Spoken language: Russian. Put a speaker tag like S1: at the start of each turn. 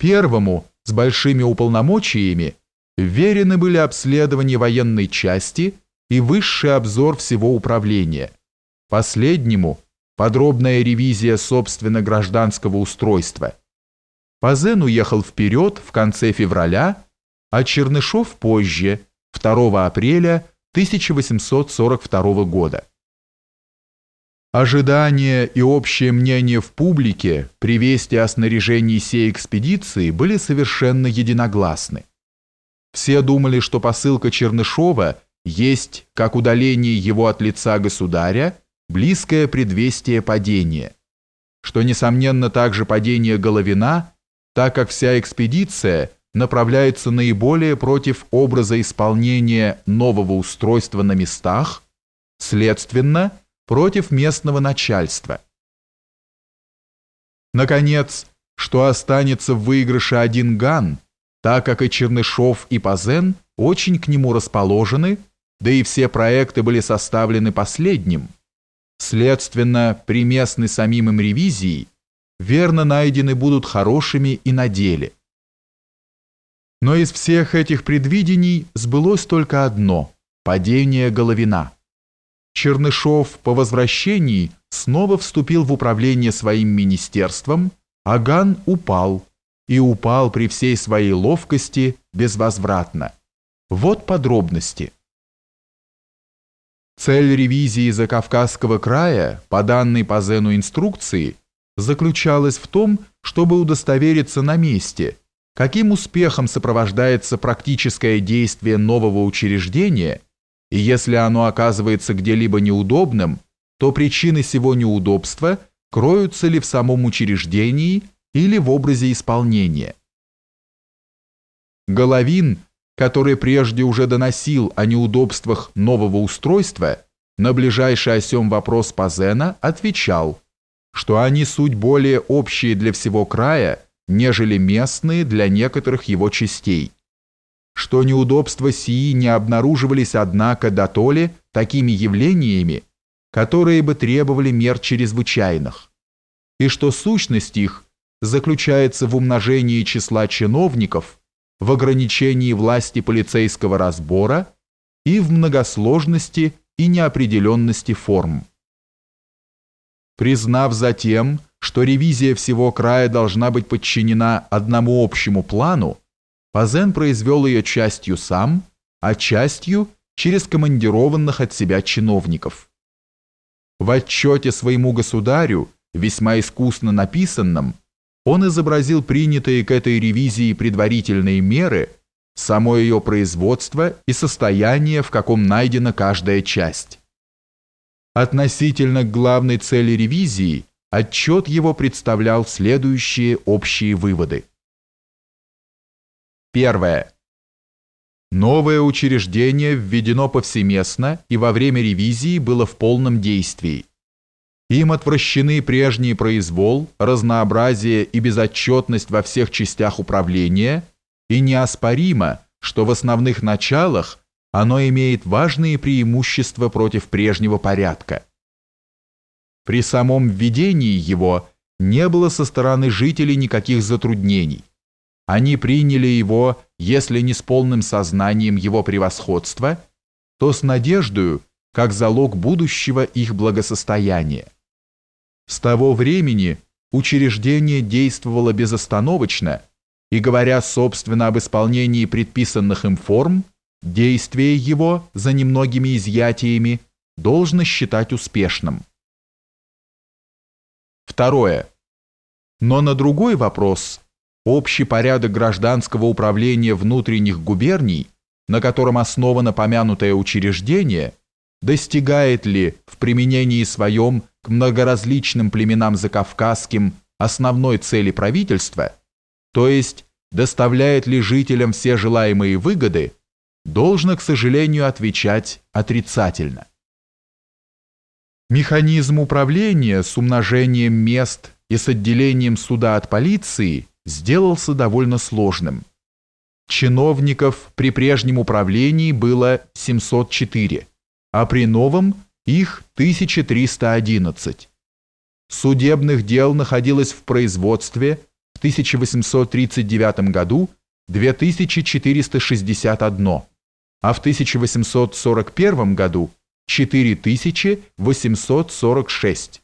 S1: Первому, с большими уполномочиями, верены были обследование военной части и высший обзор всего управления. Последнему – подробная ревизия собственно гражданского устройства. Пазен уехал вперед в конце февраля, а Чернышов позже, 2 апреля 1842 года. Ожидания и общее мнение в публике при вести о снаряжении сей экспедиции были совершенно единогласны. Все думали, что посылка Чернышова есть, как удаление его от лица государя, близкое предвестие падения, что, несомненно, также падение Головина, так как вся экспедиция направляется наиболее против образа исполнения нового устройства на местах, следственно, против местного начальства. Наконец, что останется в выигрыше один Ган, так как и Чернышов, и Пазен очень к нему расположены, да и все проекты были составлены последним. Следственно, при местной самим им ревизии верно найдены будут хорошими и на деле. Но из всех этих предвидений сбылось только одно – падение Головина. Чернышов по возвращении снова вступил в управление своим министерством, а Ган упал, и упал при всей своей ловкости безвозвратно. Вот подробности. Цель ревизии Закавказского края, по данной по Зену инструкции, заключалась в том, чтобы удостовериться на месте, каким успехом сопровождается практическое действие нового учреждения – и если оно оказывается где-либо неудобным, то причины сего неудобства кроются ли в самом учреждении или в образе исполнения. Головин, который прежде уже доносил о неудобствах нового устройства, на ближайший осем вопрос Пазена отвечал, что они суть более общие для всего края, нежели местные для некоторых его частей что неудобства сии не обнаруживались, однако, дотоле такими явлениями, которые бы требовали мер чрезвычайных, и что сущность их заключается в умножении числа чиновников, в ограничении власти полицейского разбора и в многосложности и неопределенности форм. Признав затем, что ревизия всего края должна быть подчинена одному общему плану, Пазен произвел ее частью сам, а частью через командированных от себя чиновников. В отчете своему государю, весьма искусно написанном, он изобразил принятые к этой ревизии предварительные меры, само ее производство и состояние, в каком найдена каждая часть. Относительно к главной цели ревизии, отчет его представлял следующие общие выводы. Первое. Новое учреждение введено повсеместно и во время ревизии было в полном действии. Им отвращены прежний произвол, разнообразие и безотчетность во всех частях управления, и неоспоримо, что в основных началах оно имеет важные преимущества против прежнего порядка. При самом введении его не было со стороны жителей никаких затруднений. Они приняли его, если не с полным сознанием его превосходства, то с надеждою, как залог будущего их благосостояния. С того времени учреждение действовало безостановочно, и, говоря собственно об исполнении предписанных им форм, действие его, за немногими изъятиями, должно считать успешным. Второе. Но на другой вопрос общий порядок гражданского управления внутренних губерний, на котором основано помянутое учреждение, достигает ли в применении своем к многоразличным племенам закавказским основной цели правительства, то есть доставляет ли жителям все желаемые выгоды, должно, к сожалению, отвечать отрицательно. Механизм управления с умножением мест и с отделением суда от полиции сделался довольно сложным. Чиновников при прежнем управлении было 704, а при новом их 1311. Судебных дел находилось в производстве в 1839 году 2461, а в 1841 году 4846.